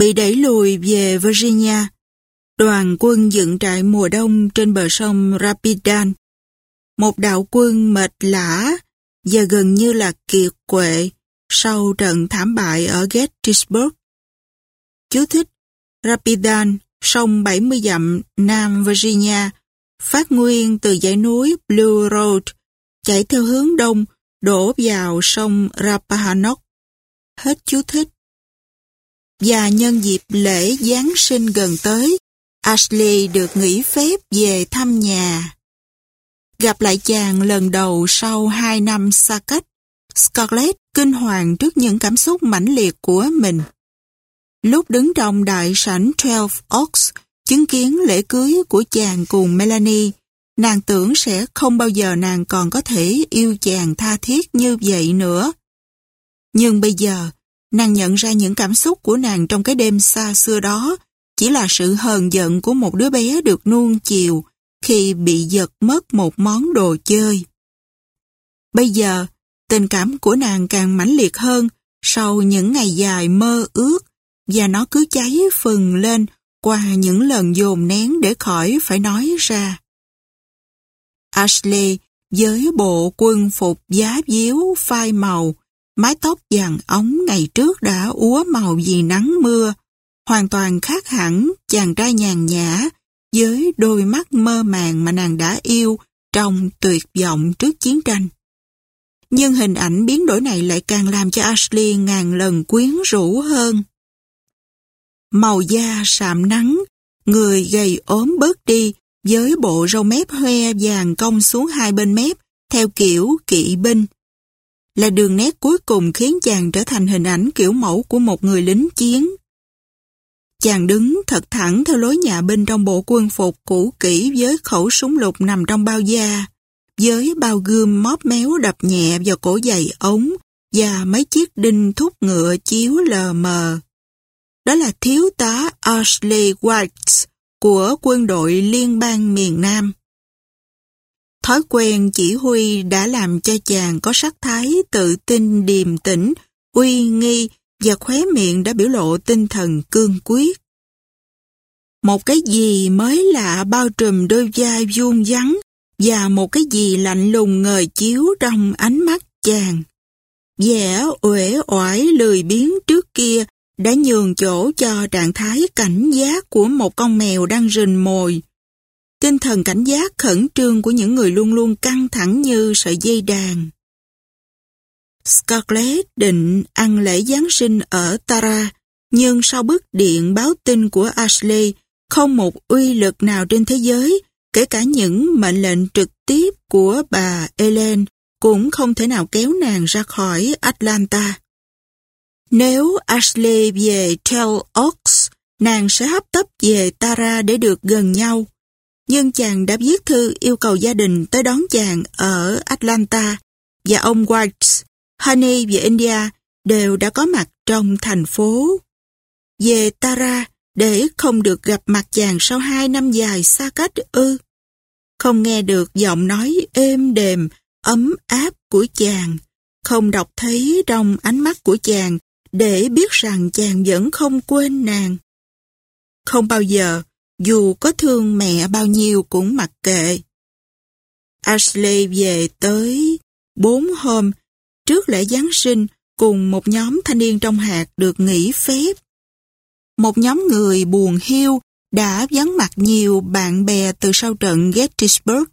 bị đẩy lùi về Virginia. Đoàn quân dựng trại mùa đông trên bờ sông Rapidan. Một đạo quân mệt lã và gần như là kiệt quệ sau trận thảm bại ở Gettysburg. Chú thích Rapidan, sông 70 dặm Nam Virginia, phát nguyên từ dãy núi Blue Road, chảy theo hướng đông, đổ vào sông Rappahannock. Hết chú thích. Và nhân dịp lễ Giáng sinh gần tới, Ashley được nghỉ phép về thăm nhà. Gặp lại chàng lần đầu sau hai năm xa cách, Scarlett kinh hoàng trước những cảm xúc mãnh liệt của mình. Lúc đứng trong đại sảnh Twelve Oaks, chứng kiến lễ cưới của chàng cùng Melanie, nàng tưởng sẽ không bao giờ nàng còn có thể yêu chàng tha thiết như vậy nữa. Nhưng bây giờ, nàng nhận ra những cảm xúc của nàng trong cái đêm xa xưa đó chỉ là sự hờn giận của một đứa bé được nuông chiều khi bị giật mất một món đồ chơi. Bây giờ, tình cảm của nàng càng mãnh liệt hơn sau những ngày dài mơ ước và nó cứ cháy phừng lên qua những lần dồn nén để khỏi phải nói ra. Ashley với bộ quân phục giá díu phai màu, mái tóc vàng ống ngày trước đã úa màu vì nắng mưa, hoàn toàn khác hẳn chàng trai nhàn nhã với đôi mắt mơ màng mà nàng đã yêu trong tuyệt vọng trước chiến tranh. Nhưng hình ảnh biến đổi này lại càng làm cho Ashley ngàn lần quyến rũ hơn. Màu da sạm nắng, người gầy ốm bớt đi với bộ râu mép hoe vàng cong xuống hai bên mép theo kiểu kỵ binh. Là đường nét cuối cùng khiến chàng trở thành hình ảnh kiểu mẫu của một người lính chiến. Chàng đứng thật thẳng theo lối nhà bên trong bộ quân phục cũ kỹ với khẩu súng lục nằm trong bao da, với bao gươm móp méo đập nhẹ vào cổ giày ống và mấy chiếc đinh thúc ngựa chiếu lờ mờ. Đó là thiếu tá Ashley White của quân đội liên bang miền Nam. Thói quen chỉ huy đã làm cho chàng có sắc thái tự tin điềm tĩnh, uy nghi và khóe miệng đã biểu lộ tinh thần cương quyết. Một cái gì mới lạ bao trùm đôi vai vuông vắn và một cái gì lạnh lùng ngời chiếu trong ánh mắt chàng. Vẻ uể oải lười biếng trước kia đã nhường chỗ cho trạng thái cảnh giác của một con mèo đang rình mồi. Tinh thần cảnh giác khẩn trương của những người luôn luôn căng thẳng như sợi dây đàn. Scarlett định ăn lễ Giáng sinh ở Tara, nhưng sau bức điện báo tin của Ashley, không một uy lực nào trên thế giới, kể cả những mệnh lệnh trực tiếp của bà Ellen, cũng không thể nào kéo nàng ra khỏi Atlanta. Nếu Ashley về Tel Oaks, nàng sẽ hấp tấp về Tara để được gần nhau. Nhưng chàng đã viết thư yêu cầu gia đình tới đón chàng ở Atlanta và ông White, Honey và India đều đã có mặt trong thành phố. Về Tara để không được gặp mặt chàng sau hai năm dài xa cách ư. Không nghe được giọng nói êm đềm, ấm áp của chàng. Không đọc thấy trong ánh mắt của chàng để biết rằng chàng vẫn không quên nàng. Không bao giờ, dù có thương mẹ bao nhiêu cũng mặc kệ. Ashley về tới bốn hôm trước lễ Giáng sinh cùng một nhóm thanh niên trong hạt được nghỉ phép. Một nhóm người buồn hiu đã vắng mặt nhiều bạn bè từ sau trận Gettysburg.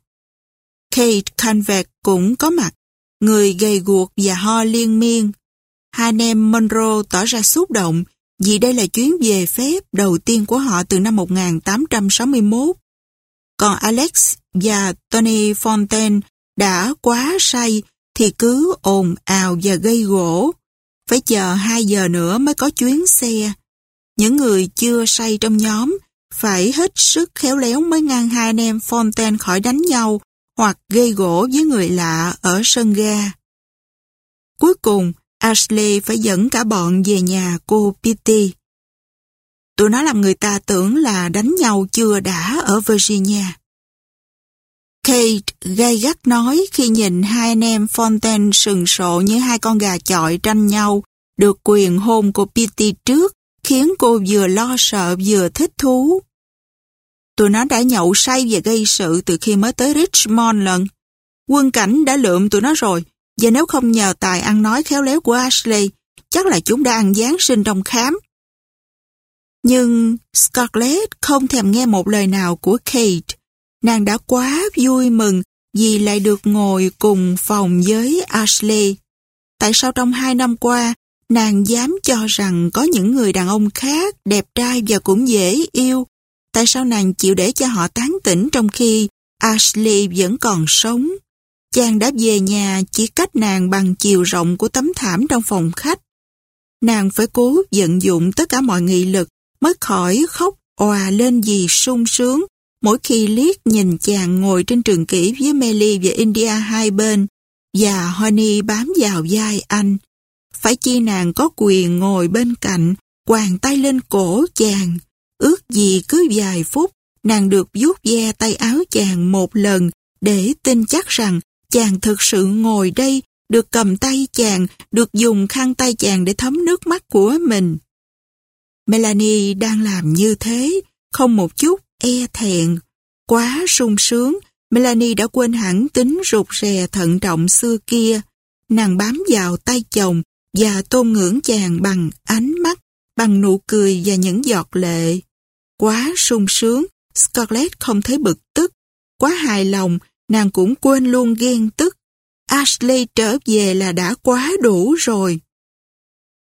Kate Canvet cũng có mặt, người gầy guộc và ho liên miên. Hai anh em Monroe tỏ ra xúc động vì đây là chuyến về phép đầu tiên của họ từ năm 1861. Còn Alex và Tony Fontaine đã quá say thì cứ ồn ào và gây gỗ. Phải chờ 2 giờ nữa mới có chuyến xe. Những người chưa say trong nhóm phải hết sức khéo léo mới ngăn hai anh em Fontaine khỏi đánh nhau hoặc gây gỗ với người lạ ở sân ga. Cuối cùng, Ashley phải dẫn cả bọn về nhà cô Pitty. Tụi nó làm người ta tưởng là đánh nhau chưa đã ở Virginia. Kate gay gắt nói khi nhìn hai anh em Fontaine sừng sộ như hai con gà chọi tranh nhau, được quyền hôn cô Pitty trước khiến cô vừa lo sợ vừa thích thú. Tụi nó đã nhậu say và gây sự từ khi mới tới Richmond lần. Quân cảnh đã lượm tụi nó rồi, và nếu không nhờ tài ăn nói khéo léo của Ashley, chắc là chúng đã ăn Giáng sinh trong khám. Nhưng Scarlett không thèm nghe một lời nào của Kate. Nàng đã quá vui mừng vì lại được ngồi cùng phòng với Ashley. Tại sao trong hai năm qua, nàng dám cho rằng có những người đàn ông khác đẹp trai và cũng dễ yêu? Tại sao nàng chịu để cho họ tán tỉnh trong khi Ashley vẫn còn sống? Chàng đã về nhà chỉ cách nàng bằng chiều rộng của tấm thảm trong phòng khách. Nàng phải cố vận dụng tất cả mọi nghị lực mới khỏi khóc òa lên vì sung sướng mỗi khi liếc nhìn chàng ngồi trên trường kỷ với Melly và India hai bên và Honey bám vào vai anh. Phải chi nàng có quyền ngồi bên cạnh, quàng tay lên cổ chàng. Ước gì cứ vài phút, nàng được vuốt ve tay áo chàng một lần để tin chắc rằng chàng thực sự ngồi đây, được cầm tay chàng, được dùng khăn tay chàng để thấm nước mắt của mình. Melanie đang làm như thế, không một chút e thẹn. Quá sung sướng, Melanie đã quên hẳn tính rụt rè thận trọng xưa kia. Nàng bám vào tay chồng và tôn ngưỡng chàng bằng ánh mắt, bằng nụ cười và những giọt lệ. Quá sung sướng, Scarlett không thấy bực tức. Quá hài lòng, nàng cũng quên luôn ghen tức. Ashley trở về là đã quá đủ rồi.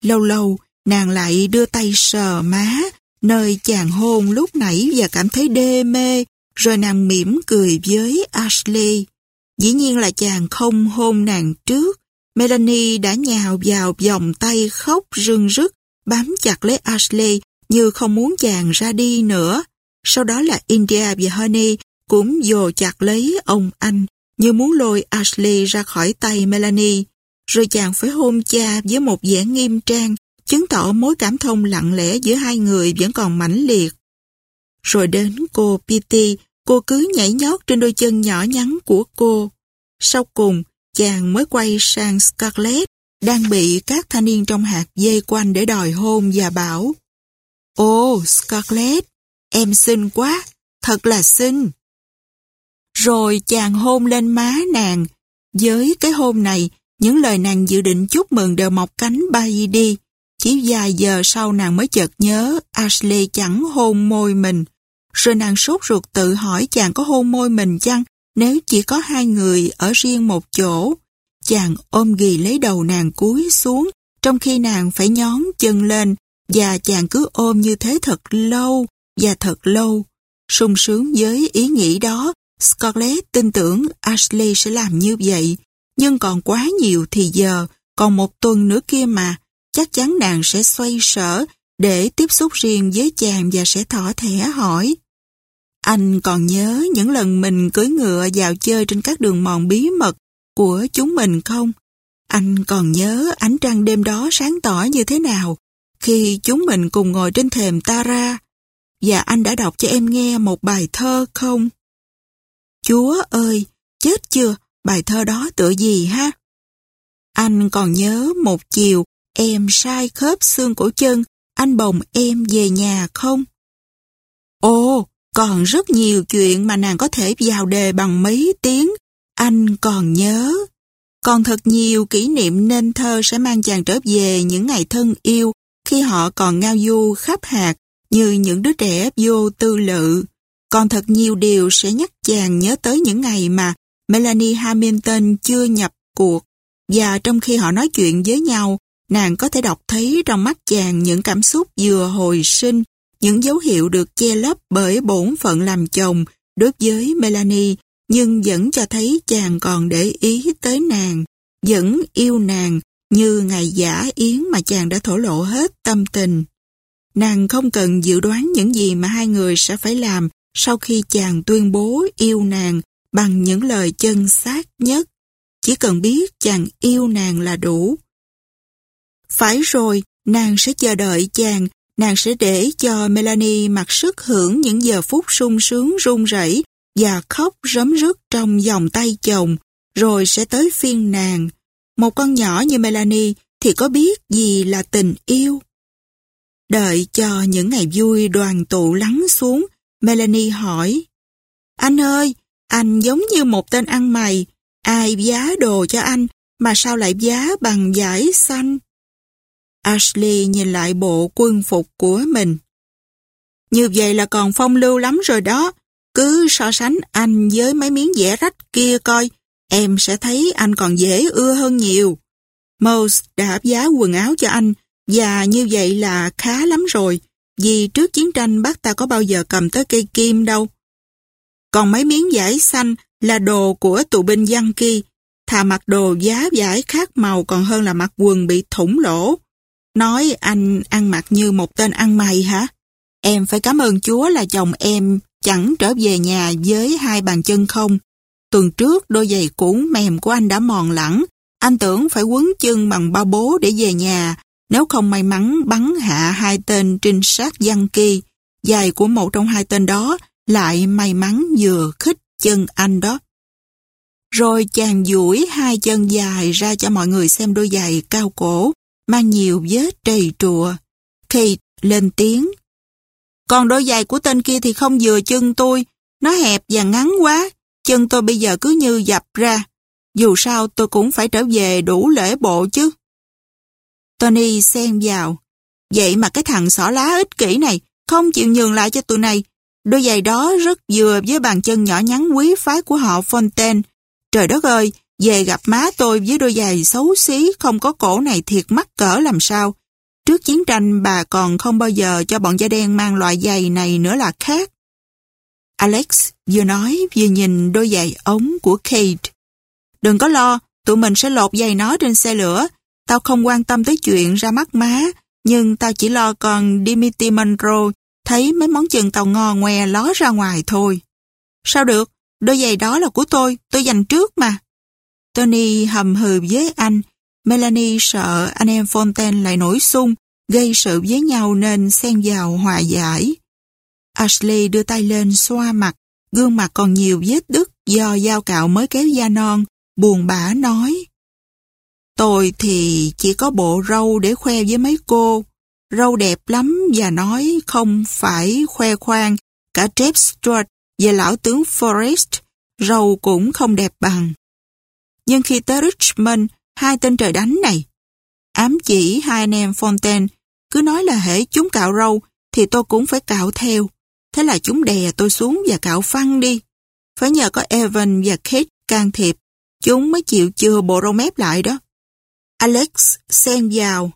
Lâu lâu, nàng lại đưa tay sờ má, nơi chàng hôn lúc nãy và cảm thấy đê mê, rồi nàng mỉm cười với Ashley. Dĩ nhiên là chàng không hôn nàng trước. Melanie đã nhào vào vòng tay khóc rưng rức, bám chặt lấy Ashley như không muốn chàng ra đi nữa. Sau đó là India và Honey cũng dồ chặt lấy ông anh như muốn lôi Ashley ra khỏi tay Melanie. Rồi chàng phải hôn cha với một vẻ nghiêm trang, chứng tỏ mối cảm thông lặng lẽ giữa hai người vẫn còn mãnh liệt. Rồi đến cô Petey, cô cứ nhảy nhót trên đôi chân nhỏ nhắn của cô. Sau cùng, chàng mới quay sang Scarlett, đang bị các thanh niên trong hạt dây quanh để đòi hôn và bảo Ồ, Scarlett, em xinh quá, thật là xinh. Rồi chàng hôn lên má nàng. Với cái hôn này, những lời nàng dự định chúc mừng đều mọc cánh bay đi. Chỉ vài giờ sau nàng mới chợt nhớ Ashley chẳng hôn môi mình. Rồi nàng sốt ruột tự hỏi chàng có hôn môi mình chăng nếu chỉ có hai người ở riêng một chỗ. Chàng ôm ghì lấy đầu nàng cúi xuống trong khi nàng phải nhón chân lên và chàng cứ ôm như thế thật lâu và thật lâu. sung sướng với ý nghĩ đó, Scarlett tin tưởng Ashley sẽ làm như vậy. Nhưng còn quá nhiều thì giờ, còn một tuần nữa kia mà, chắc chắn nàng sẽ xoay sở để tiếp xúc riêng với chàng và sẽ thỏ thẻ hỏi. Anh còn nhớ những lần mình cưỡi ngựa vào chơi trên các đường mòn bí mật của chúng mình không? Anh còn nhớ ánh trăng đêm đó sáng tỏ như thế nào khi chúng mình cùng ngồi trên thềm Tara và anh đã đọc cho em nghe một bài thơ không? Chúa ơi, chết chưa, bài thơ đó tựa gì ha? Anh còn nhớ một chiều em sai khớp xương cổ chân, anh bồng em về nhà không? Ồ, còn rất nhiều chuyện mà nàng có thể vào đề bằng mấy tiếng, anh còn nhớ. Còn thật nhiều kỷ niệm nên thơ sẽ mang chàng trở về những ngày thân yêu khi họ còn ngao du khắp hạt như những đứa trẻ vô tư lự. Còn thật nhiều điều sẽ nhắc chàng nhớ tới những ngày mà Melanie Hamilton chưa nhập cuộc và trong khi họ nói chuyện với nhau, nàng có thể đọc thấy trong mắt chàng những cảm xúc vừa hồi sinh, những dấu hiệu được che lấp bởi bổn phận làm chồng đối với Melanie, nhưng vẫn cho thấy chàng còn để ý tới nàng, vẫn yêu nàng như ngày giả yến mà chàng đã thổ lộ hết tâm tình. Nàng không cần dự đoán những gì mà hai người sẽ phải làm sau khi chàng tuyên bố yêu nàng bằng những lời chân xác nhất. Chỉ cần biết chàng yêu nàng là đủ. Phải rồi, nàng sẽ chờ đợi chàng, nàng sẽ để cho Melanie mặc sức hưởng những giờ phút sung sướng run rẩy và khóc rấm rứt trong vòng tay chồng, rồi sẽ tới phiên nàng. Một con nhỏ như Melanie thì có biết gì là tình yêu. Đợi cho những ngày vui đoàn tụ lắng xuống, Melanie hỏi, Anh ơi, anh giống như một tên ăn mày, ai giá đồ cho anh mà sao lại giá bằng giải xanh? Ashley nhìn lại bộ quân phục của mình. Như vậy là còn phong lưu lắm rồi đó. Cứ so sánh anh với mấy miếng vẽ rách kia coi, em sẽ thấy anh còn dễ ưa hơn nhiều. Mose đã giá quần áo cho anh, và như vậy là khá lắm rồi, vì trước chiến tranh, bác ta có bao giờ cầm tới cây kim đâu. Còn mấy miếng vải xanh là đồ của tù binh dân Kỳ. thà mặc đồ giá vải khác màu còn hơn là mặc quần bị thủng lỗ. Nói anh ăn mặc như một tên ăn mày hả? Em phải cảm ơn Chúa là chồng em chẳng trở về nhà với hai bàn chân không. Tuần trước, đôi giày cũ mềm của anh đã mòn lẳng. Anh tưởng phải quấn chân bằng bao bố để về nhà. Nếu không may mắn bắn hạ hai tên trinh sát dân kỳ, giày của một trong hai tên đó lại may mắn vừa khích chân anh đó. Rồi chàng duỗi hai chân dài ra cho mọi người xem đôi giày cao cổ, mang nhiều vết trầy trùa. Kate lên tiếng. Còn đôi giày của tên kia thì không vừa chân tôi, nó hẹp và ngắn quá, chân tôi bây giờ cứ như dập ra. Dù sao tôi cũng phải trở về đủ lễ bộ chứ. Tony xen vào. Vậy mà cái thằng xỏ lá ích kỷ này không chịu nhường lại cho tụi này. Đôi giày đó rất vừa với bàn chân nhỏ nhắn quý phái của họ Fontaine. Trời đất ơi, về gặp má tôi với đôi giày xấu xí không có cổ này thiệt mắc cỡ làm sao. Trước chiến tranh bà còn không bao giờ cho bọn da đen mang loại giày này nữa là khác. Alex vừa nói vừa nhìn đôi giày ống của Kate. Đừng có lo, tụi mình sẽ lột giày nó trên xe lửa. Tao không quan tâm tới chuyện ra mắt má, nhưng tao chỉ lo con Dimitri Monroe thấy mấy món chân tàu ngò ngoe ló ra ngoài thôi. Sao được, đôi giày đó là của tôi, tôi dành trước mà. Tony hầm hừ với anh, Melanie sợ anh em Fontaine lại nổi xung, gây sự với nhau nên xen vào hòa giải. Ashley đưa tay lên xoa mặt, gương mặt còn nhiều vết đứt do dao cạo mới kéo da non, buồn bã nói. Tôi thì chỉ có bộ râu để khoe với mấy cô. Râu đẹp lắm và nói không phải khoe khoang. Cả Jeff Stuart và lão tướng Forrest, râu cũng không đẹp bằng. Nhưng khi tới Richmond, hai tên trời đánh này, ám chỉ hai anh em Fontaine, cứ nói là hễ chúng cạo râu thì tôi cũng phải cạo theo. Thế là chúng đè tôi xuống và cạo phăng đi. Phải nhờ có Evan và Kate can thiệp, chúng mới chịu chừa bộ râu mép lại đó. Alex xen vào.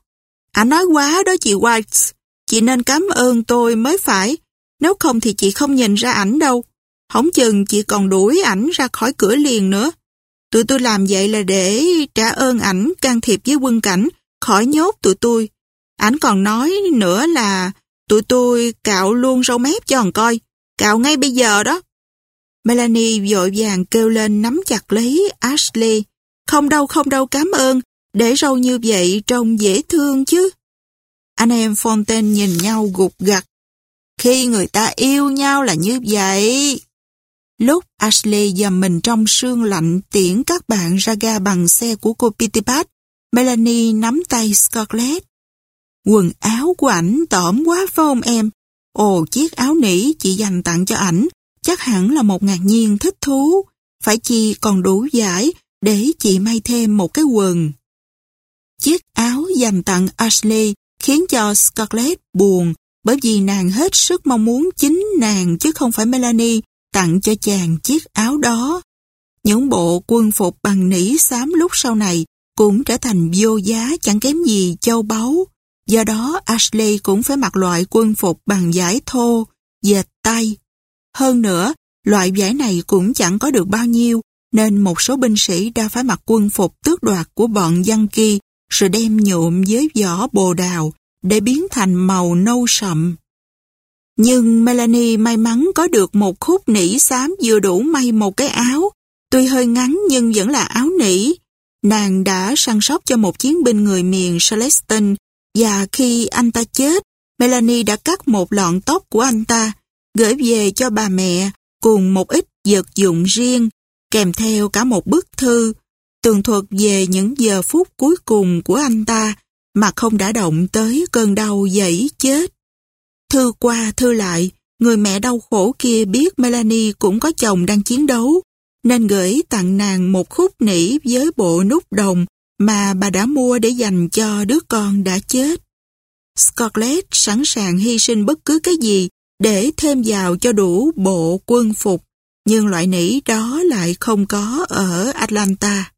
Anh nói quá đó chị White, chị nên cảm ơn tôi mới phải, nếu không thì chị không nhìn ra ảnh đâu. Không chừng chị còn đuổi ảnh ra khỏi cửa liền nữa. Tụi tôi làm vậy là để trả ơn ảnh can thiệp với quân cảnh, khỏi nhốt tụi tôi. Ảnh còn nói nữa là tụi tôi cạo luôn râu mép cho ông coi, cạo ngay bây giờ đó. Melanie vội vàng kêu lên nắm chặt lấy Ashley. Không đâu, không đâu, cảm ơn. Để râu như vậy trông dễ thương chứ. Anh em Fontaine nhìn nhau gục gặt. Khi người ta yêu nhau là như vậy. Lúc Ashley dầm mình trong sương lạnh tiễn các bạn ra ga bằng xe của cô Pitipat, Melanie nắm tay Scarlett. Quần áo của ảnh tởm quá phải không em? Ồ, chiếc áo nỉ chị dành tặng cho ảnh, chắc hẳn là một ngạc nhiên thích thú. Phải chi còn đủ giải để chị may thêm một cái quần. Chiếc áo dành tặng Ashley khiến cho Scarlett buồn bởi vì nàng hết sức mong muốn chính nàng chứ không phải Melanie tặng cho chàng chiếc áo đó. Những bộ quân phục bằng nỉ xám lúc sau này cũng trở thành vô giá chẳng kém gì châu báu. Do đó Ashley cũng phải mặc loại quân phục bằng vải thô, dệt tay. Hơn nữa, loại vải này cũng chẳng có được bao nhiêu, nên một số binh sĩ đã phải mặc quân phục tước đoạt của bọn dân kia rồi đem nhuộm với vỏ bồ đào để biến thành màu nâu sậm. Nhưng Melanie may mắn có được một khúc nỉ xám vừa đủ may một cái áo. Tuy hơi ngắn nhưng vẫn là áo nỉ. Nàng đã săn sóc cho một chiến binh người miền Celestin và khi anh ta chết, Melanie đã cắt một lọn tóc của anh ta, gửi về cho bà mẹ cùng một ít vật dụng riêng, kèm theo cả một bức thư tường thuật về những giờ phút cuối cùng của anh ta mà không đã động tới cơn đau dẫy chết. Thư qua thư lại, người mẹ đau khổ kia biết Melanie cũng có chồng đang chiến đấu, nên gửi tặng nàng một khúc nỉ với bộ nút đồng mà bà đã mua để dành cho đứa con đã chết. Scarlett sẵn sàng hy sinh bất cứ cái gì để thêm vào cho đủ bộ quân phục, nhưng loại nỉ đó lại không có ở Atlanta.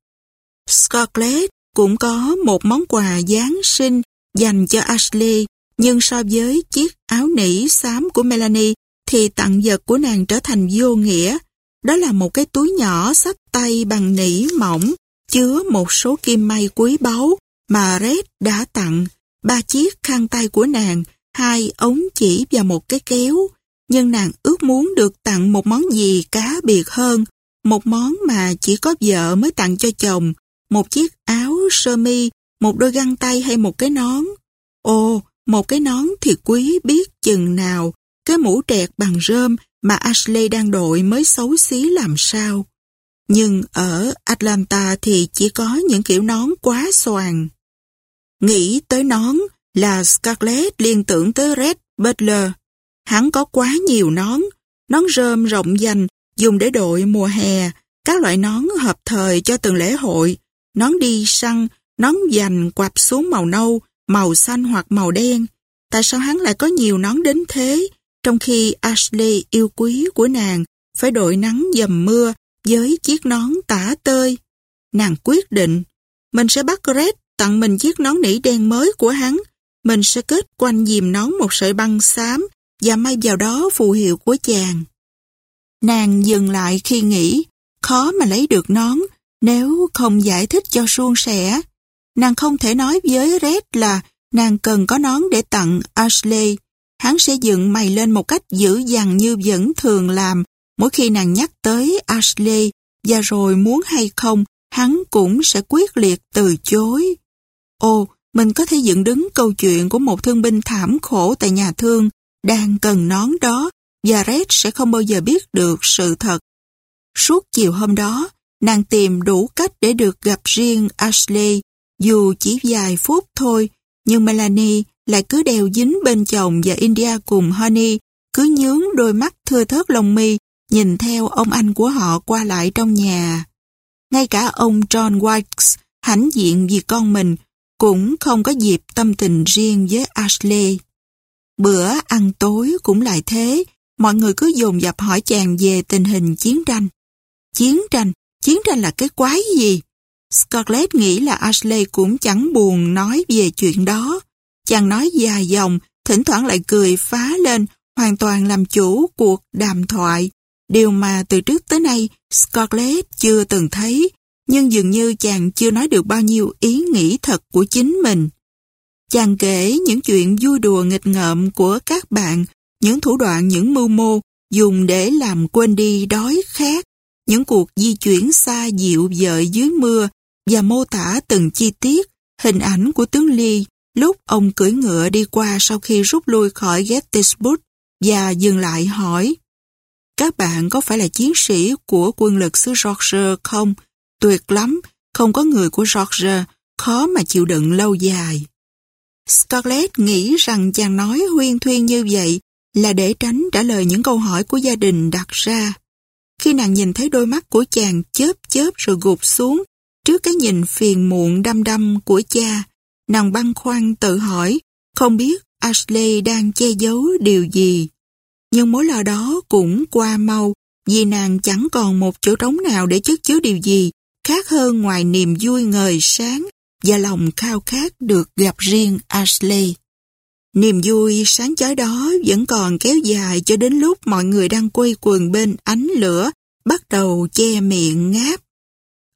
Scarlett cũng có một món quà Giáng sinh dành cho Ashley, nhưng so với chiếc áo nỉ xám của Melanie thì tặng vật của nàng trở thành vô nghĩa. Đó là một cái túi nhỏ sách tay bằng nỉ mỏng, chứa một số kim may quý báu mà Red đã tặng, ba chiếc khăn tay của nàng, hai ống chỉ và một cái kéo. Nhưng nàng ước muốn được tặng một món gì cá biệt hơn, một món mà chỉ có vợ mới tặng cho chồng, một chiếc áo sơ mi, một đôi găng tay hay một cái nón. Ồ, một cái nón thì quý biết chừng nào, cái mũ trẹt bằng rơm mà Ashley đang đội mới xấu xí làm sao. Nhưng ở Atlanta thì chỉ có những kiểu nón quá xoàng. Nghĩ tới nón là Scarlett liên tưởng tới Red Butler. Hắn có quá nhiều nón, nón rơm rộng dành dùng để đội mùa hè, các loại nón hợp thời cho từng lễ hội, nón đi săn, nón dành quặp xuống màu nâu, màu xanh hoặc màu đen. Tại sao hắn lại có nhiều nón đến thế, trong khi Ashley yêu quý của nàng phải đội nắng dầm mưa với chiếc nón tả tơi? Nàng quyết định, mình sẽ bắt Red tặng mình chiếc nón nỉ đen mới của hắn. Mình sẽ kết quanh dìm nón một sợi băng xám và may vào đó phù hiệu của chàng. Nàng dừng lại khi nghĩ, khó mà lấy được nón nếu không giải thích cho suôn sẻ. Nàng không thể nói với Red là nàng cần có nón để tặng Ashley. Hắn sẽ dựng mày lên một cách dữ dằn như vẫn thường làm mỗi khi nàng nhắc tới Ashley và rồi muốn hay không hắn cũng sẽ quyết liệt từ chối. Ồ, mình có thể dựng đứng câu chuyện của một thương binh thảm khổ tại nhà thương đang cần nón đó và Red sẽ không bao giờ biết được sự thật. Suốt chiều hôm đó, nàng tìm đủ cách để được gặp riêng Ashley, dù chỉ vài phút thôi, nhưng Melanie lại cứ đeo dính bên chồng và India cùng Honey, cứ nhướng đôi mắt thưa thớt lông mi, nhìn theo ông anh của họ qua lại trong nhà. Ngay cả ông John Wilkes, hãnh diện vì con mình, cũng không có dịp tâm tình riêng với Ashley. Bữa ăn tối cũng lại thế, mọi người cứ dồn dập hỏi chàng về tình hình chiến tranh. Chiến tranh? Chiến tranh là cái quái gì? Scarlett nghĩ là Ashley cũng chẳng buồn nói về chuyện đó. Chàng nói dài dòng, thỉnh thoảng lại cười phá lên, hoàn toàn làm chủ cuộc đàm thoại. Điều mà từ trước tới nay Scarlett chưa từng thấy, nhưng dường như chàng chưa nói được bao nhiêu ý nghĩ thật của chính mình. Chàng kể những chuyện vui đùa nghịch ngợm của các bạn, những thủ đoạn, những mưu mô dùng để làm quên đi đói khát, những cuộc di chuyển xa dịu dợi dưới mưa và mô tả từng chi tiết, hình ảnh của tướng Lee lúc ông cưỡi ngựa đi qua sau khi rút lui khỏi Gettysburg và dừng lại hỏi Các bạn có phải là chiến sĩ của quân lực xứ Georgia không? Tuyệt lắm, không có người của Georgia, khó mà chịu đựng lâu dài. Scarlett nghĩ rằng chàng nói huyên thuyên như vậy là để tránh trả lời những câu hỏi của gia đình đặt ra. Khi nàng nhìn thấy đôi mắt của chàng chớp chớp rồi gục xuống trước cái nhìn phiền muộn đăm đăm của cha, nàng băn khoăn tự hỏi không biết Ashley đang che giấu điều gì. Nhưng mối lo đó cũng qua mau vì nàng chẳng còn một chỗ trống nào để chất chứa điều gì khác hơn ngoài niềm vui ngời sáng và lòng khao khát được gặp riêng Ashley. Niềm vui sáng chói đó vẫn còn kéo dài cho đến lúc mọi người đang quay quần bên ánh lửa bắt đầu che miệng ngáp.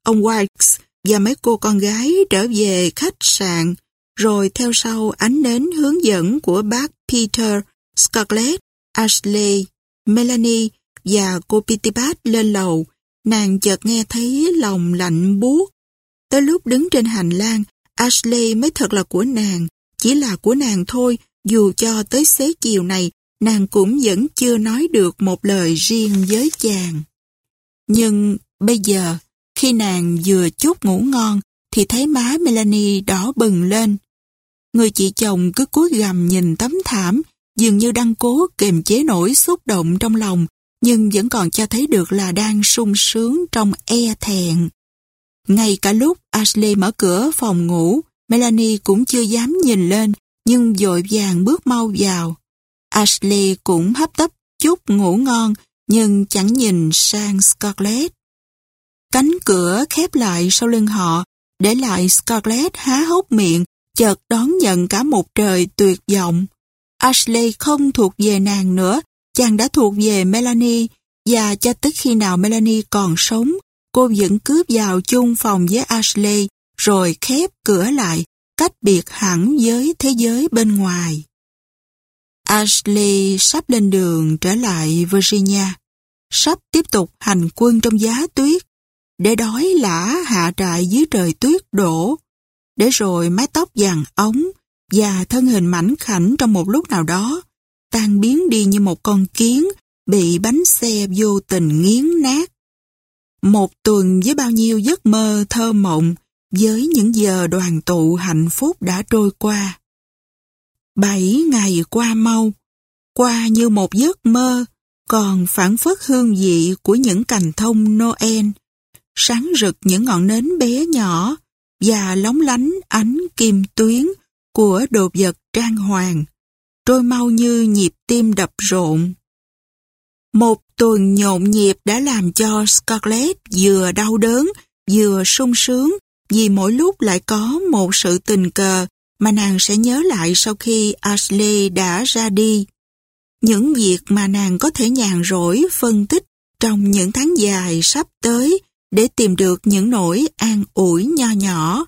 Ông Wilkes và mấy cô con gái trở về khách sạn rồi theo sau ánh nến hướng dẫn của bác Peter, Scarlett, Ashley, Melanie và cô Pitipat lên lầu, nàng chợt nghe thấy lòng lạnh buốt. Tới lúc đứng trên hành lang, Ashley mới thật là của nàng, chỉ là của nàng thôi, dù cho tới xế chiều này, nàng cũng vẫn chưa nói được một lời riêng với chàng. Nhưng bây giờ, khi nàng vừa chút ngủ ngon, thì thấy má Melanie đỏ bừng lên. Người chị chồng cứ cúi gằm nhìn tấm thảm, dường như đang cố kềm chế nỗi xúc động trong lòng, nhưng vẫn còn cho thấy được là đang sung sướng trong e thẹn. Ngay cả lúc Ashley mở cửa phòng ngủ, Melanie cũng chưa dám nhìn lên, nhưng dội vàng bước mau vào. Ashley cũng hấp tấp chút ngủ ngon, nhưng chẳng nhìn sang Scarlett. Cánh cửa khép lại sau lưng họ, để lại Scarlett há hốc miệng, chợt đón nhận cả một trời tuyệt vọng. Ashley không thuộc về nàng nữa, chàng đã thuộc về Melanie, và cho tới khi nào Melanie còn sống, cô vẫn cướp vào chung phòng với Ashley, rồi khép cửa lại, cách biệt hẳn với thế giới bên ngoài. Ashley sắp lên đường trở lại Virginia, sắp tiếp tục hành quân trong giá tuyết, để đói lã hạ trại dưới trời tuyết đổ, để rồi mái tóc vàng ống và thân hình mảnh khảnh trong một lúc nào đó tan biến đi như một con kiến bị bánh xe vô tình nghiến nát. Một tuần với bao nhiêu giấc mơ thơ mộng với những giờ đoàn tụ hạnh phúc đã trôi qua. Bảy ngày qua mau, qua như một giấc mơ, còn phản phất hương vị của những cành thông Noel, sáng rực những ngọn nến bé nhỏ và lóng lánh ánh kim tuyến của đồ vật trang hoàng, trôi mau như nhịp tim đập rộn. Một tuần nhộn nhịp đã làm cho Scarlett vừa đau đớn, vừa sung sướng, vì mỗi lúc lại có một sự tình cờ mà nàng sẽ nhớ lại sau khi Ashley đã ra đi. Những việc mà nàng có thể nhàn rỗi phân tích trong những tháng dài sắp tới để tìm được những nỗi an ủi nho nhỏ.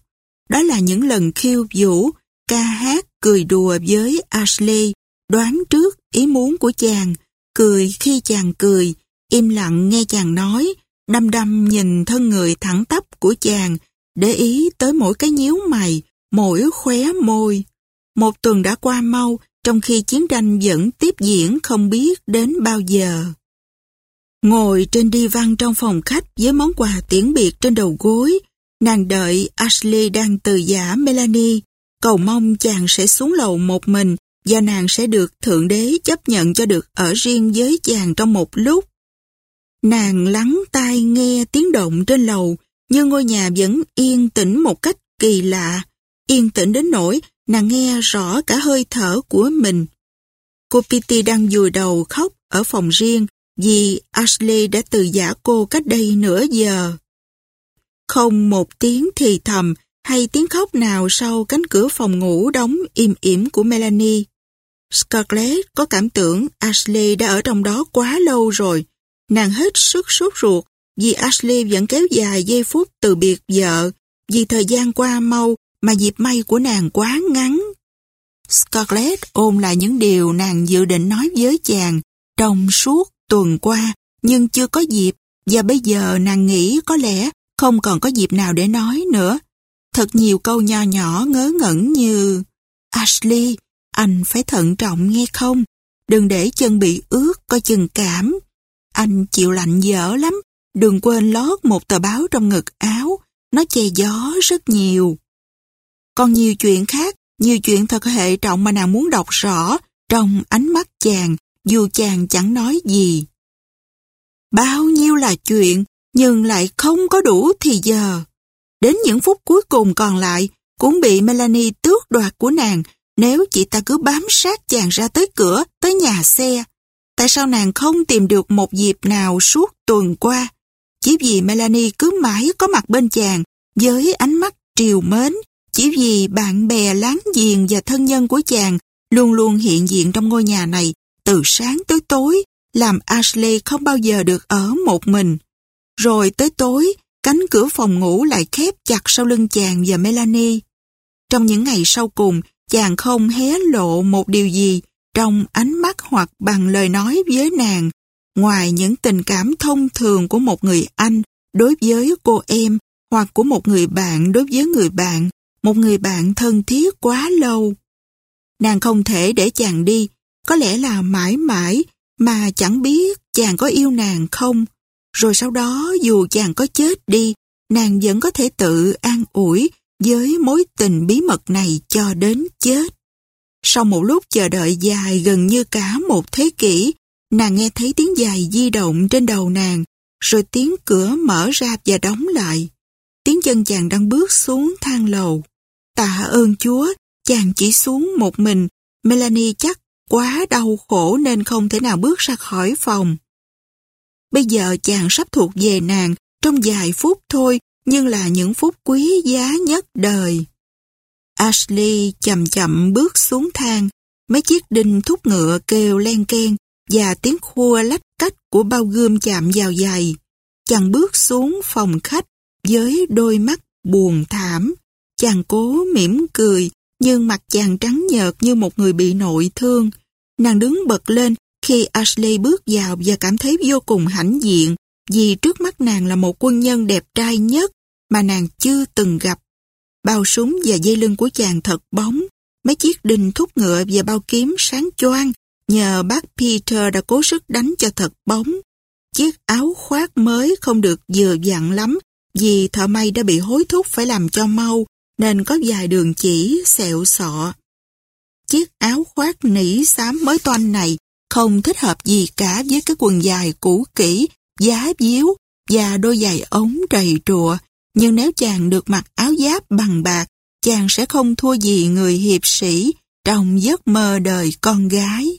Đó là những lần khiêu vũ, ca hát, cười đùa với Ashley, đoán trước ý muốn của chàng, cười khi chàng cười, im lặng nghe chàng nói, đăm đăm nhìn thân người thẳng tắp của chàng, để ý tới mỗi cái nhíu mày, mỗi khóe môi. Một tuần đã qua mau, trong khi chiến tranh vẫn tiếp diễn không biết đến bao giờ. Ngồi trên đi văn trong phòng khách với món quà tiễn biệt trên đầu gối, nàng đợi Ashley đang từ giả Melanie, cầu mong chàng sẽ xuống lầu một mình và nàng sẽ được Thượng Đế chấp nhận cho được ở riêng với chàng trong một lúc. Nàng lắng tai nghe tiếng động trên lầu, nhưng ngôi nhà vẫn yên tĩnh một cách kỳ lạ, yên tĩnh đến nỗi nàng nghe rõ cả hơi thở của mình. Cô Pity đang vùi đầu khóc ở phòng riêng vì Ashley đã từ giả cô cách đây nửa giờ. Không một tiếng thì thầm hay tiếng khóc nào sau cánh cửa phòng ngủ đóng im ỉm của Melanie. Scarlett có cảm tưởng Ashley đã ở trong đó quá lâu rồi. Nàng hết sức sốt ruột vì Ashley vẫn kéo dài giây phút từ biệt vợ vì thời gian qua mau mà dịp may của nàng quá ngắn. Scarlett ôm lại những điều nàng dự định nói với chàng trong suốt tuần qua nhưng chưa có dịp và bây giờ nàng nghĩ có lẽ không còn có dịp nào để nói nữa. Thật nhiều câu nho nhỏ ngớ ngẩn như Ashley, anh phải thận trọng nghe không? Đừng để chân bị ướt, coi chừng cảm. Anh chịu lạnh dở lắm, đừng quên lót một tờ báo trong ngực áo, nó che gió rất nhiều. Còn nhiều chuyện khác, nhiều chuyện thật hệ trọng mà nàng muốn đọc rõ trong ánh mắt chàng, dù chàng chẳng nói gì. Bao nhiêu là chuyện, nhưng lại không có đủ thì giờ. Đến những phút cuối cùng còn lại, cũng bị Melanie tước đoạt của nàng nếu chị ta cứ bám sát chàng ra tới cửa, tới nhà xe. Tại sao nàng không tìm được một dịp nào suốt tuần qua? Chỉ vì Melanie cứ mãi có mặt bên chàng với ánh mắt triều mến, chỉ vì bạn bè láng giềng và thân nhân của chàng luôn luôn hiện diện trong ngôi nhà này từ sáng tới tối, làm Ashley không bao giờ được ở một mình. Rồi tới tối, cánh cửa phòng ngủ lại khép chặt sau lưng chàng và Melanie. Trong những ngày sau cùng, chàng không hé lộ một điều gì trong ánh mắt hoặc bằng lời nói với nàng, ngoài những tình cảm thông thường của một người anh đối với cô em hoặc của một người bạn đối với người bạn, một người bạn thân thiết quá lâu. Nàng không thể để chàng đi, có lẽ là mãi mãi mà chẳng biết chàng có yêu nàng không. Rồi sau đó dù chàng có chết đi, nàng vẫn có thể tự an ủi với mối tình bí mật này cho đến chết. Sau một lúc chờ đợi dài gần như cả một thế kỷ, nàng nghe thấy tiếng giày di động trên đầu nàng, rồi tiếng cửa mở ra và đóng lại. Tiếng chân chàng đang bước xuống thang lầu. Tạ ơn Chúa, chàng chỉ xuống một mình, Melanie chắc quá đau khổ nên không thể nào bước ra khỏi phòng. Bây giờ chàng sắp thuộc về nàng trong vài phút thôi, nhưng là những phút quý giá nhất đời. Ashley chậm chậm bước xuống thang, mấy chiếc đinh thúc ngựa kêu len ken và tiếng khua lách cách của bao gươm chạm vào giày. Chàng bước xuống phòng khách với đôi mắt buồn thảm. Chàng cố mỉm cười, nhưng mặt chàng trắng nhợt như một người bị nội thương. Nàng đứng bật lên khi Ashley bước vào và cảm thấy vô cùng hãnh diện vì trước mắt nàng là một quân nhân đẹp trai nhất mà nàng chưa từng gặp. Bao súng và dây lưng của chàng thật bóng, mấy chiếc đinh thúc ngựa và bao kiếm sáng choang nhờ bác Peter đã cố sức đánh cho thật bóng. Chiếc áo khoác mới không được vừa dặn lắm vì thợ may đã bị hối thúc phải làm cho mau nên có vài đường chỉ sẹo sọ. Chiếc áo khoác nỉ xám mới toanh này không thích hợp gì cả với cái quần dài cũ kỹ, giá díu và đôi giày ống trầy trụa. Nhưng nếu chàng được mặc áo giáp bằng bạc, chàng sẽ không thua gì người hiệp sĩ trong giấc mơ đời con gái.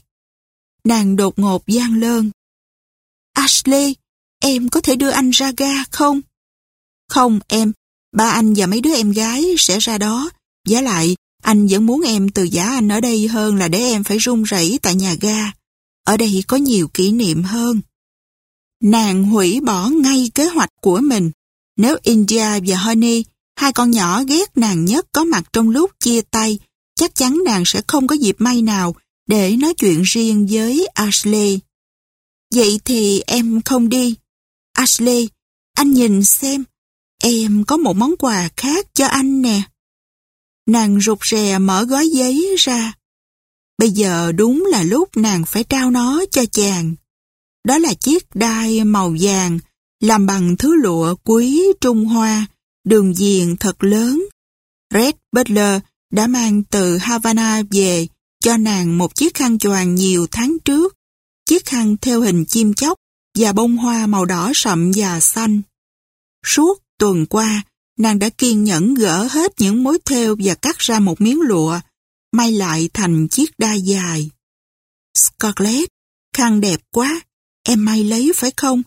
Nàng đột ngột gian lơn. Ashley, em có thể đưa anh ra ga không? Không em, ba anh và mấy đứa em gái sẽ ra đó. Giá lại, anh vẫn muốn em từ giả anh ở đây hơn là để em phải run rẩy tại nhà ga. Ở đây có nhiều kỷ niệm hơn. Nàng hủy bỏ ngay kế hoạch của mình. Nếu India và Honey, hai con nhỏ ghét nàng nhất có mặt trong lúc chia tay, chắc chắn nàng sẽ không có dịp may nào để nói chuyện riêng với Ashley. Vậy thì em không đi. Ashley, anh nhìn xem, em có một món quà khác cho anh nè. Nàng rụt rè mở gói giấy ra. Bây giờ đúng là lúc nàng phải trao nó cho chàng. Đó là chiếc đai màu vàng, làm bằng thứ lụa quý Trung Hoa, đường viền thật lớn. Red Butler đã mang từ Havana về cho nàng một chiếc khăn choàng nhiều tháng trước. Chiếc khăn theo hình chim chóc và bông hoa màu đỏ sậm và xanh. Suốt tuần qua, nàng đã kiên nhẫn gỡ hết những mối thêu và cắt ra một miếng lụa, may lại thành chiếc đai dài. Scarlett, khăn đẹp quá, em may lấy phải không?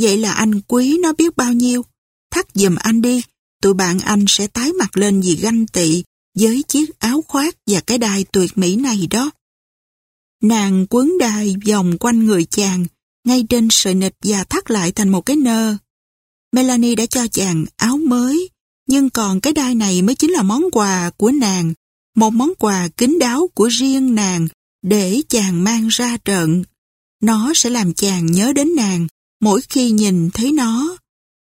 Vậy là anh quý nó biết bao nhiêu. Thắt giùm anh đi, tụi bạn anh sẽ tái mặt lên vì ganh tị với chiếc áo khoác và cái đai tuyệt mỹ này đó. Nàng quấn đai vòng quanh người chàng, ngay trên sợi nịch và thắt lại thành một cái nơ. Melanie đã cho chàng áo mới, nhưng còn cái đai này mới chính là món quà của nàng, một món quà kính đáo của riêng nàng để chàng mang ra trận. Nó sẽ làm chàng nhớ đến nàng mỗi khi nhìn thấy nó.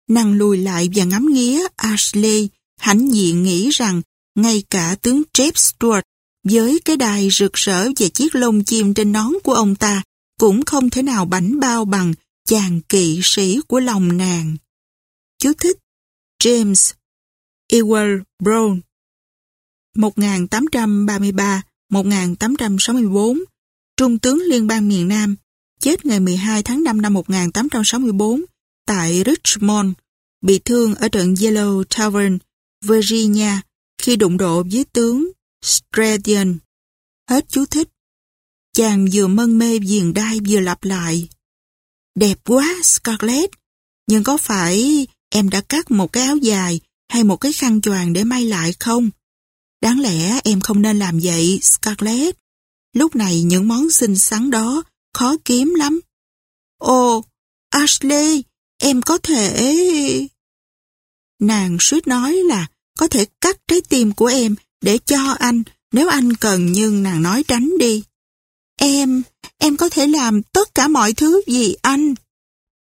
Nàng lùi lại và ngắm nghía Ashley, hãnh diện nghĩ rằng ngay cả tướng Jeff Stuart với cái đài rực rỡ và chiếc lông chim trên nón của ông ta cũng không thể nào bảnh bao bằng chàng kỵ sĩ của lòng nàng. Chú thích James Ewell Brown 1833-1864 Trung tướng Liên bang miền Nam chết ngày 12 tháng 5 năm 1864 tại Richmond bị thương ở trận Yellow Tavern, Virginia khi đụng độ với tướng Stradian. Hết chú thích. Chàng vừa mân mê viền đai vừa lặp lại. Đẹp quá, Scarlett. Nhưng có phải em đã cắt một cái áo dài hay một cái khăn choàng để may lại không? Đáng lẽ em không nên làm vậy, Scarlett. Lúc này những món xinh xắn đó khó kiếm lắm. Ồ, Ashley, em có thể... Nàng suýt nói là có thể cắt trái tim của em để cho anh nếu anh cần nhưng nàng nói tránh đi. Em, em có thể làm tất cả mọi thứ vì anh.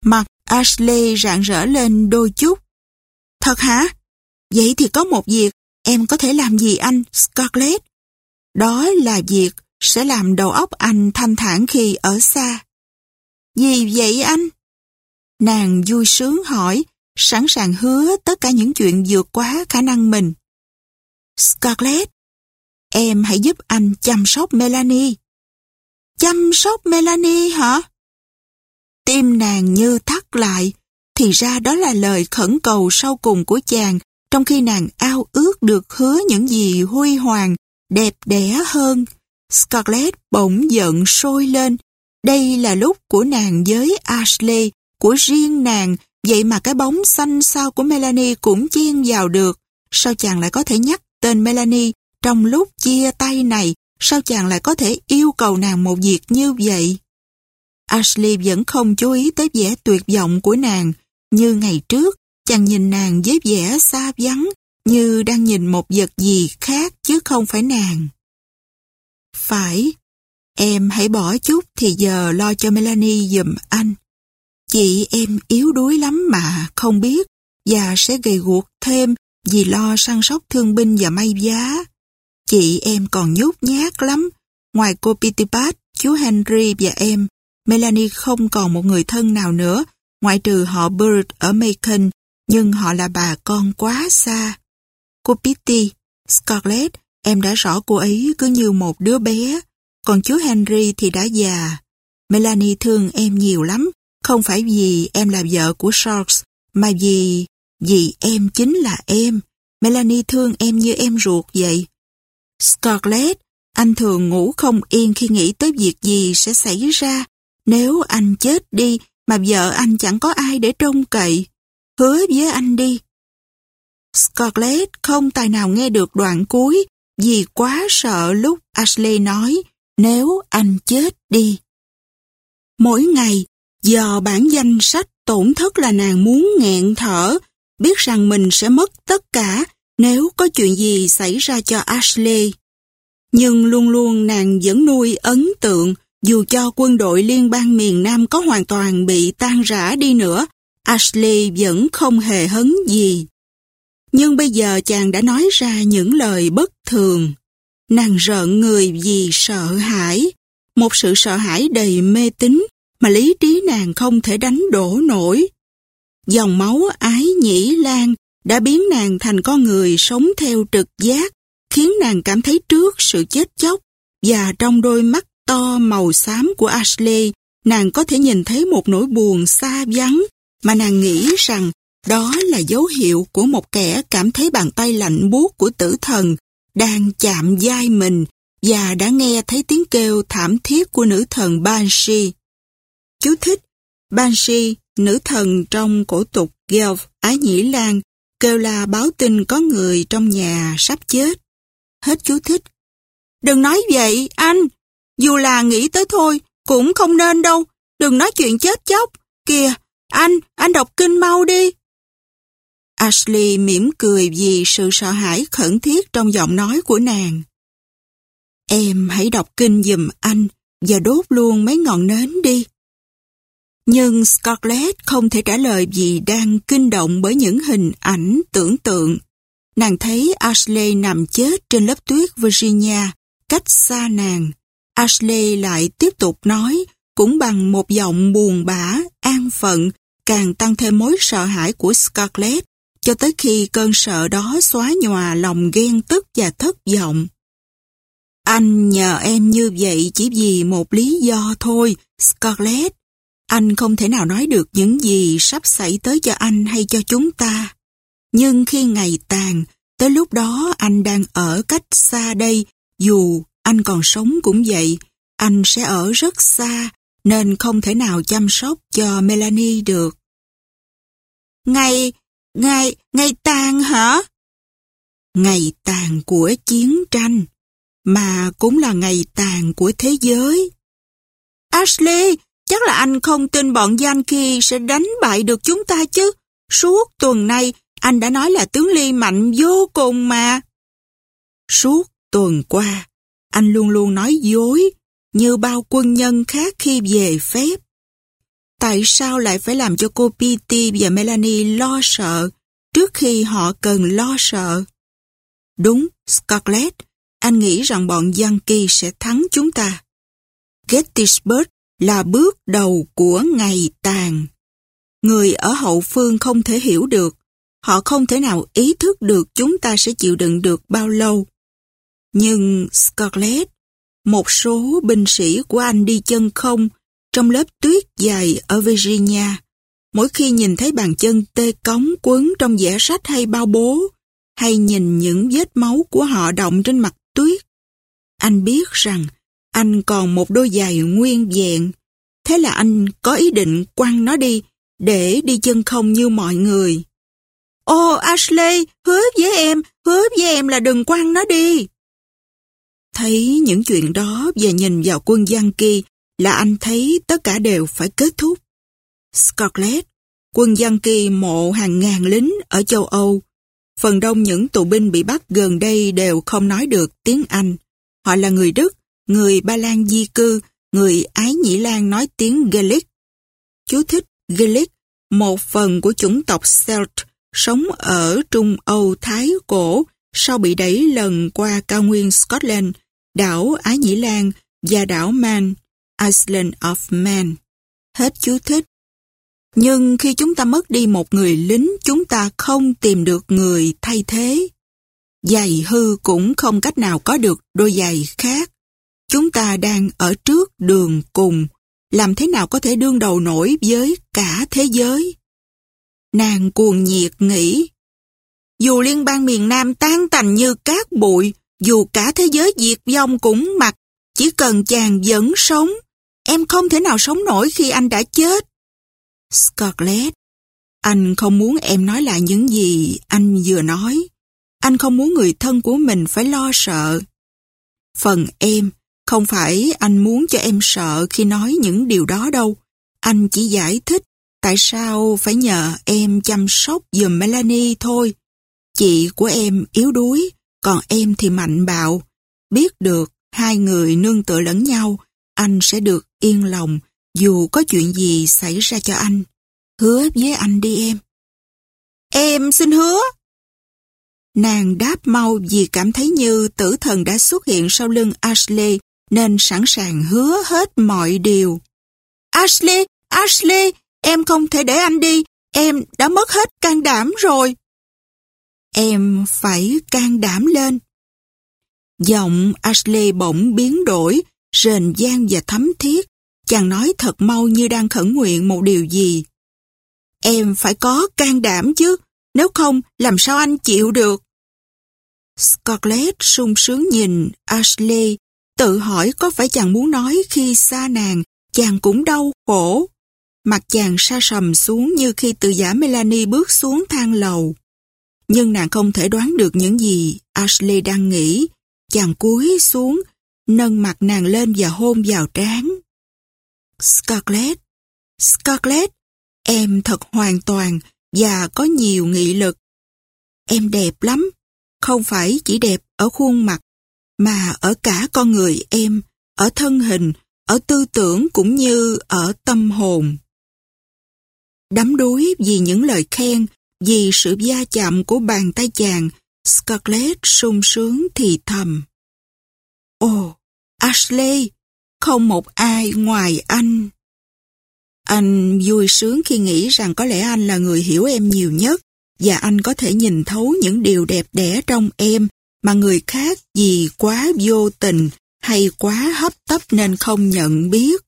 Mặt Ashley rạng rỡ lên đôi chút. Thật hả? Vậy thì có một việc em có thể làm gì anh, Scarlett? Đó là việc sẽ làm đầu óc anh thanh thản khi ở xa. Gì vậy anh? Nàng vui sướng hỏi, sẵn sàng hứa tất cả những chuyện vượt quá khả năng mình. Scarlett, em hãy giúp anh chăm sóc Melanie. Chăm sóc Melanie hả? Tim nàng như thắt lại, thì ra đó là lời khẩn cầu sau cùng của chàng trong khi nàng ao ước được hứa những gì huy hoàng, đẹp đẽ hơn. Scarlett bỗng giận sôi lên. Đây là lúc của nàng với Ashley, của riêng nàng, vậy mà cái bóng xanh sao của Melanie cũng chen vào được. Sao chàng lại có thể nhắc tên Melanie trong lúc chia tay này? Sao chàng lại có thể yêu cầu nàng một việc như vậy? Ashley vẫn không chú ý tới vẻ tuyệt vọng của nàng. Như ngày trước, chàng nhìn nàng với vẻ xa vắng, như đang nhìn một vật gì khác chứ không phải nàng. Phải, em hãy bỏ chút thì giờ lo cho Melanie giùm anh. Chị em yếu đuối lắm mà, không biết, và sẽ gầy guộc thêm vì lo săn sóc thương binh và may giá. Chị em còn nhút nhát lắm. Ngoài cô Pitipat, chú Henry và em, Melanie không còn một người thân nào nữa, ngoại trừ họ Bird ở Macon, nhưng họ là bà con quá xa. Cô Pitty, Scarlett, em đã rõ cô ấy cứ như một đứa bé, còn chú Henry thì đã già. Melanie thương em nhiều lắm, không phải vì em là vợ của Sharks, mà vì... vì em chính là em. Melanie thương em như em ruột vậy. Scarlett, anh thường ngủ không yên khi nghĩ tới việc gì sẽ xảy ra. Nếu anh chết đi mà vợ anh chẳng có ai để trông cậy. Hứa với anh đi. Scarlett không tài nào nghe được đoạn cuối vì quá sợ lúc Ashley nói nếu anh chết đi. Mỗi ngày, do bản danh sách tổn thất là nàng muốn nghẹn thở, biết rằng mình sẽ mất tất cả nếu có chuyện gì xảy ra cho Ashley. Nhưng luôn luôn nàng vẫn nuôi ấn tượng dù cho quân đội liên bang miền Nam có hoàn toàn bị tan rã đi nữa, Ashley vẫn không hề hấn gì. Nhưng bây giờ chàng đã nói ra những lời bất thường. Nàng rợn người vì sợ hãi, một sự sợ hãi đầy mê tín mà lý trí nàng không thể đánh đổ nổi. Dòng máu ái nhĩ lan đã biến nàng thành con người sống theo trực giác, khiến nàng cảm thấy trước sự chết chóc và trong đôi mắt to màu xám của Ashley, nàng có thể nhìn thấy một nỗi buồn xa vắng mà nàng nghĩ rằng đó là dấu hiệu của một kẻ cảm thấy bàn tay lạnh buốt của tử thần đang chạm vai mình và đã nghe thấy tiếng kêu thảm thiết của nữ thần Banshee. Chú thích Banshee, nữ thần trong cổ tục Gelf, Ái Nhĩ Lan, kêu là báo tin có người trong nhà sắp chết. Hết chú thích. Đừng nói vậy, anh, dù là nghĩ tới thôi, cũng không nên đâu. Đừng nói chuyện chết chóc. Kìa, anh, anh đọc kinh mau đi. Ashley mỉm cười vì sự sợ hãi khẩn thiết trong giọng nói của nàng. Em hãy đọc kinh giùm anh và đốt luôn mấy ngọn nến đi. Nhưng Scarlett không thể trả lời vì đang kinh động bởi những hình ảnh tưởng tượng. Nàng thấy Ashley nằm chết trên lớp tuyết Virginia, cách xa nàng. Ashley lại tiếp tục nói, cũng bằng một giọng buồn bã, an phận, càng tăng thêm mối sợ hãi của Scarlett, cho tới khi cơn sợ đó xóa nhòa lòng ghen tức và thất vọng. Anh nhờ em như vậy chỉ vì một lý do thôi, Scarlett. Anh không thể nào nói được những gì sắp xảy tới cho anh hay cho chúng ta. Nhưng khi ngày tàn, tới lúc đó anh đang ở cách xa đây, dù anh còn sống cũng vậy, anh sẽ ở rất xa, nên không thể nào chăm sóc cho Melanie được. Ngày, ngày, ngày tàn hả? Ngày tàn của chiến tranh, mà cũng là ngày tàn của thế giới. Ashley, chắc là anh không tin bọn Yankee sẽ đánh bại được chúng ta chứ. Suốt tuần nay, anh đã nói là tướng Ly mạnh vô cùng mà. Suốt tuần qua, anh luôn luôn nói dối, như bao quân nhân khác khi về phép. Tại sao lại phải làm cho cô Petey và Melanie lo sợ trước khi họ cần lo sợ? Đúng, Scarlett, anh nghĩ rằng bọn Yankee sẽ thắng chúng ta. Gettysburg là bước đầu của ngày tàn. Người ở hậu phương không thể hiểu được. họ không thể nào ý thức được chúng ta sẽ chịu đựng được bao lâu. Nhưng Scarlett, một số binh sĩ của anh đi chân không trong lớp tuyết dày ở Virginia, mỗi khi nhìn thấy bàn chân tê cống quấn trong vẽ sách hay bao bố, hay nhìn những vết máu của họ động trên mặt tuyết, anh biết rằng anh còn một đôi giày nguyên vẹn. Thế là anh có ý định quăng nó đi để đi chân không như mọi người. Ô Ashley, hứa với em, hứa với em là đừng quăng nó đi. Thấy những chuyện đó và nhìn vào quân Giang Kỳ là anh thấy tất cả đều phải kết thúc. Scarlett, quân Giang Kỳ mộ hàng ngàn lính ở châu Âu. Phần đông những tù binh bị bắt gần đây đều không nói được tiếng Anh. Họ là người Đức, người Ba Lan di cư, người Ái Nhĩ Lan nói tiếng Gaelic. Chú thích Gaelic, một phần của chủng tộc Celt, sống ở Trung Âu Thái Cổ sau bị đẩy lần qua cao nguyên Scotland, đảo Ái Nhĩ Lan và đảo Man, Iceland of Man. Hết chú thích. Nhưng khi chúng ta mất đi một người lính, chúng ta không tìm được người thay thế. Giày hư cũng không cách nào có được đôi giày khác. Chúng ta đang ở trước đường cùng, làm thế nào có thể đương đầu nổi với cả thế giới? Nàng cuồng nhiệt nghĩ, dù liên bang miền Nam tan tành như cát bụi, dù cả thế giới diệt vong cũng mặc, chỉ cần chàng vẫn sống, em không thể nào sống nổi khi anh đã chết. Scarlett, anh không muốn em nói lại những gì anh vừa nói. Anh không muốn người thân của mình phải lo sợ. Phần em, không phải anh muốn cho em sợ khi nói những điều đó đâu. Anh chỉ giải thích tại sao phải nhờ em chăm sóc giùm Melanie thôi. Chị của em yếu đuối, còn em thì mạnh bạo. Biết được hai người nương tựa lẫn nhau, anh sẽ được yên lòng dù có chuyện gì xảy ra cho anh. Hứa với anh đi em. Em xin hứa. Nàng đáp mau vì cảm thấy như tử thần đã xuất hiện sau lưng Ashley nên sẵn sàng hứa hết mọi điều. Ashley, Ashley, em không thể để anh đi, em đã mất hết can đảm rồi. Em phải can đảm lên. Giọng Ashley bỗng biến đổi, rền gian và thấm thiết. Chàng nói thật mau như đang khẩn nguyện một điều gì. Em phải có can đảm chứ, nếu không làm sao anh chịu được. Scarlett sung sướng nhìn Ashley, tự hỏi có phải chàng muốn nói khi xa nàng, chàng cũng đau khổ. Mặt chàng sa sầm xuống như khi từ giả Melanie bước xuống thang lầu. Nhưng nàng không thể đoán được những gì Ashley đang nghĩ. Chàng cúi xuống, nâng mặt nàng lên và hôn vào trán. Scarlett, Scarlett, em thật hoàn toàn và có nhiều nghị lực. Em đẹp lắm, không phải chỉ đẹp ở khuôn mặt, mà ở cả con người em, ở thân hình, ở tư tưởng cũng như ở tâm hồn. Đắm đuối vì những lời khen, vì sự gia chạm của bàn tay chàng, Scarlett sung sướng thì thầm. Ồ, oh, Ashley, không một ai ngoài anh. Anh vui sướng khi nghĩ rằng có lẽ anh là người hiểu em nhiều nhất và anh có thể nhìn thấu những điều đẹp đẽ trong em mà người khác vì quá vô tình hay quá hấp tấp nên không nhận biết.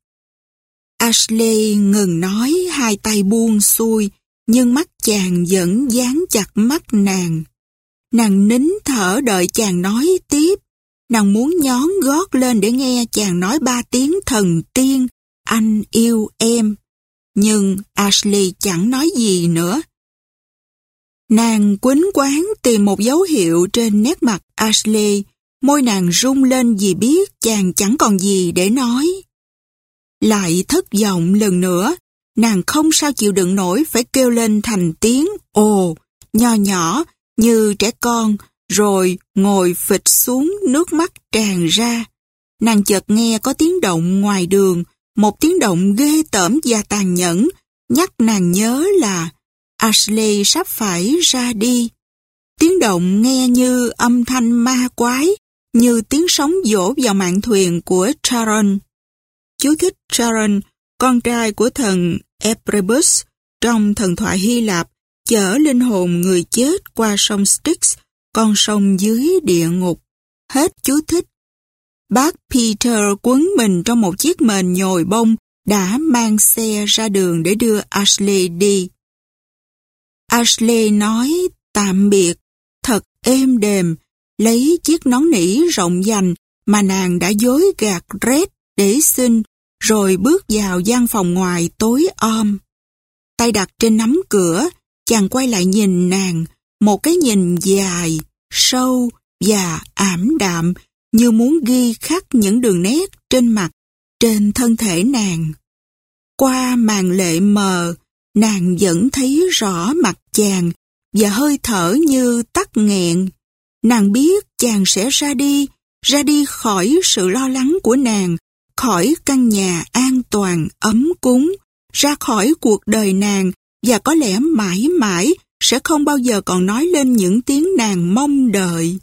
Ashley ngừng nói hai tay buông xuôi, nhưng mắt chàng vẫn dán chặt mắt nàng. Nàng nín thở đợi chàng nói tiếp. Nàng muốn nhón gót lên để nghe chàng nói ba tiếng thần tiên, anh yêu em. Nhưng Ashley chẳng nói gì nữa. Nàng quýnh quán tìm một dấu hiệu trên nét mặt Ashley, môi nàng rung lên vì biết chàng chẳng còn gì để nói. Lại thất vọng lần nữa, nàng không sao chịu đựng nổi phải kêu lên thành tiếng ồ, nho nhỏ như trẻ con, rồi ngồi phịch xuống nước mắt tràn ra. Nàng chợt nghe có tiếng động ngoài đường, một tiếng động ghê tởm và tàn nhẫn, nhắc nàng nhớ là Ashley sắp phải ra đi. Tiếng động nghe như âm thanh ma quái, như tiếng sóng dỗ vào mạng thuyền của Charon. Chú thích Charon, con trai của thần Erebus trong thần thoại Hy Lạp chở linh hồn người chết qua sông Styx, con sông dưới địa ngục. Hết chú thích. Bác Peter quấn mình trong một chiếc mền nhồi bông đã mang xe ra đường để đưa Ashley đi. Ashley nói tạm biệt, thật êm đềm, lấy chiếc nón nỉ rộng dành mà nàng đã dối gạt Red để xin, rồi bước vào gian phòng ngoài tối om. Tay đặt trên nắm cửa, chàng quay lại nhìn nàng, một cái nhìn dài, sâu và ảm đạm như muốn ghi khắc những đường nét trên mặt, trên thân thể nàng. Qua màn lệ mờ, nàng vẫn thấy rõ mặt chàng và hơi thở như tắt nghẹn. Nàng biết chàng sẽ ra đi, ra đi khỏi sự lo lắng của nàng, khỏi căn nhà an toàn, ấm cúng, ra khỏi cuộc đời nàng và có lẽ mãi mãi sẽ không bao giờ còn nói lên những tiếng nàng mong đợi.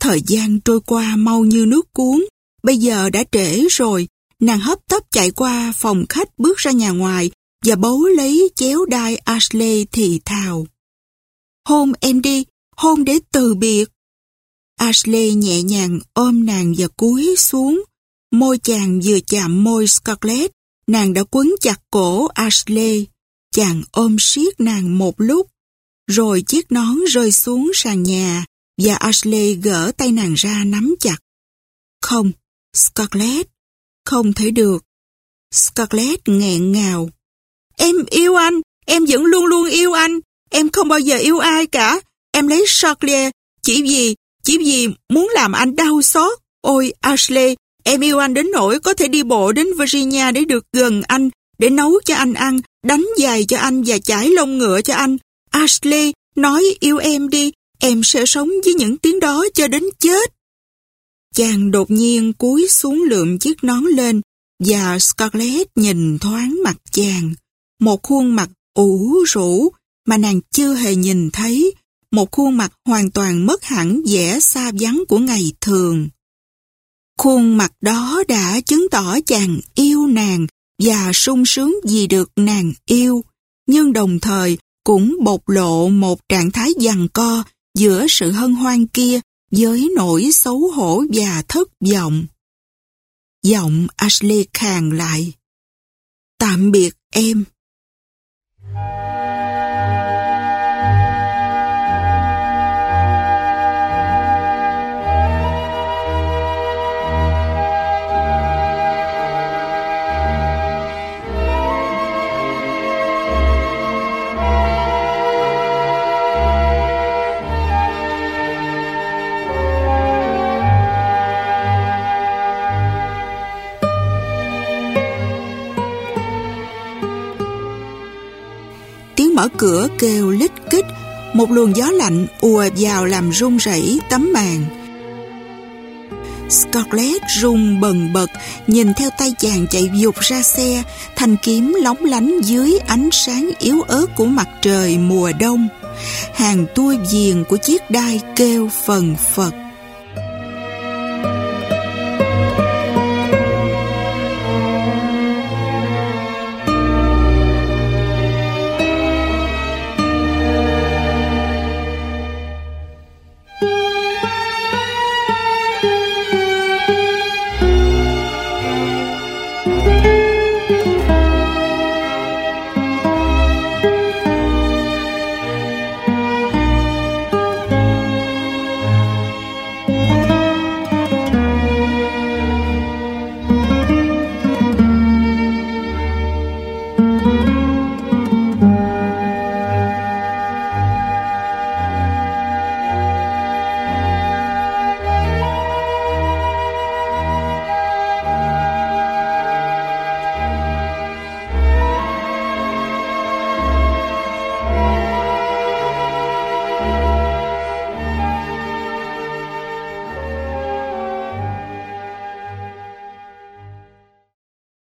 Thời gian trôi qua mau như nước cuốn, bây giờ đã trễ rồi, nàng hấp tấp chạy qua phòng khách bước ra nhà ngoài và bấu lấy chéo đai Ashley thì thào. Hôn em đi, hôn để từ biệt. Ashley nhẹ nhàng ôm nàng và cúi xuống. Môi chàng vừa chạm môi Scarlett, nàng đã quấn chặt cổ Ashley. Chàng ôm siết nàng một lúc, rồi chiếc nón rơi xuống sàn nhà và Ashley gỡ tay nàng ra nắm chặt. Không, Scarlett, không thể được. Scarlett nghẹn ngào. Em yêu anh, em vẫn luôn luôn yêu anh. Em không bao giờ yêu ai cả. Em lấy Charlie chỉ vì, chỉ vì muốn làm anh đau xót. Ôi Ashley, em yêu anh đến nỗi có thể đi bộ đến Virginia để được gần anh, để nấu cho anh ăn, đánh giày cho anh và chải lông ngựa cho anh. Ashley, nói yêu em đi, em sẽ sống với những tiếng đó cho đến chết. Chàng đột nhiên cúi xuống lượm chiếc nón lên và Scarlett nhìn thoáng mặt chàng. Một khuôn mặt ủ rũ mà nàng chưa hề nhìn thấy. Một khuôn mặt hoàn toàn mất hẳn vẻ xa vắng của ngày thường. Khuôn mặt đó đã chứng tỏ chàng yêu nàng và sung sướng vì được nàng yêu, nhưng đồng thời cũng bộc lộ một trạng thái giằng co giữa sự hân hoan kia với nỗi xấu hổ và thất vọng. Giọng Ashley khàn lại. Tạm biệt em. Bye. Mở cửa kêu lít kích, một luồng gió lạnh ùa vào làm rung rẩy tấm màn. Scarlett rung bần bật, nhìn theo tay chàng chạy dục ra xe, thanh kiếm lóng lánh dưới ánh sáng yếu ớt của mặt trời mùa đông. Hàng tua viền của chiếc đai kêu phần phật.